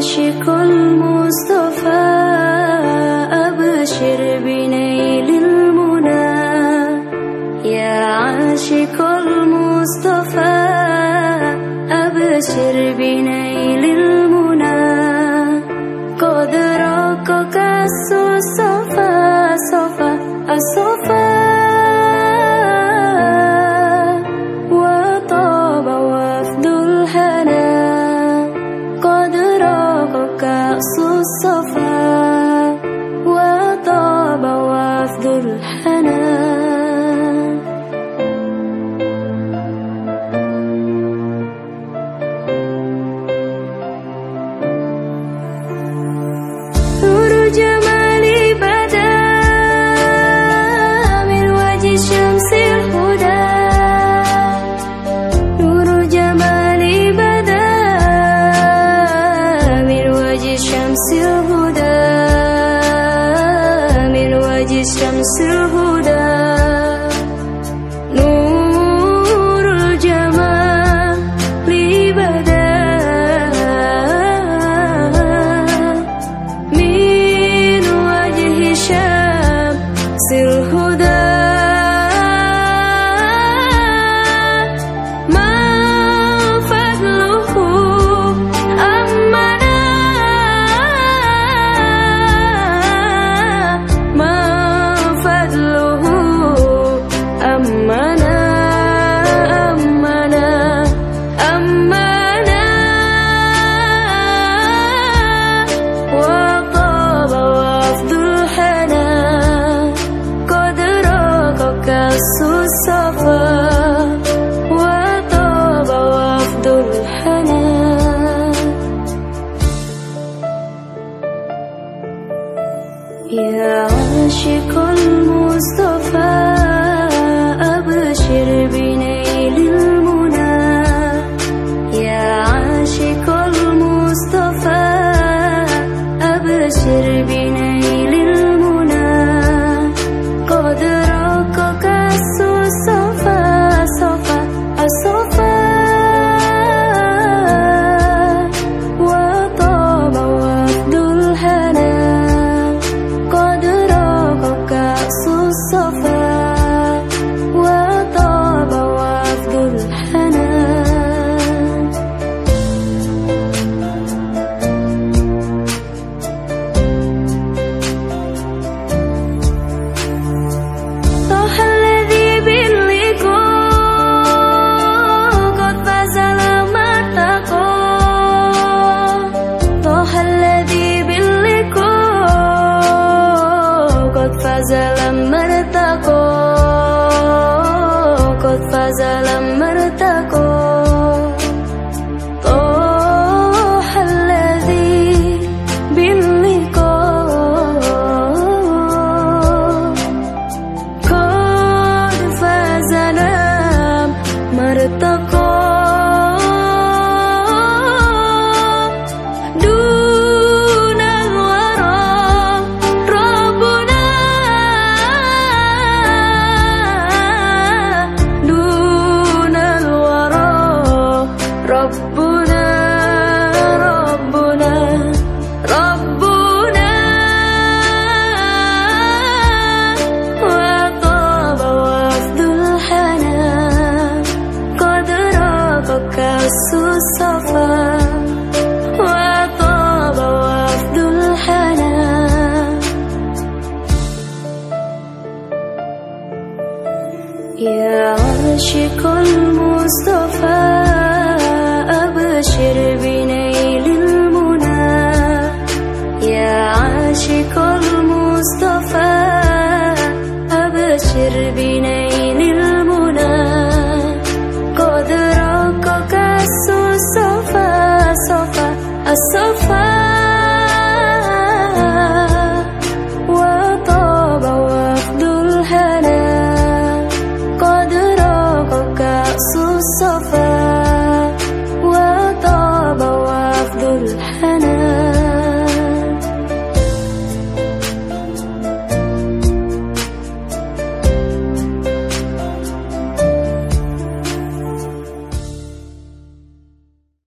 she could was a Rock sofa, sofa, a sofa.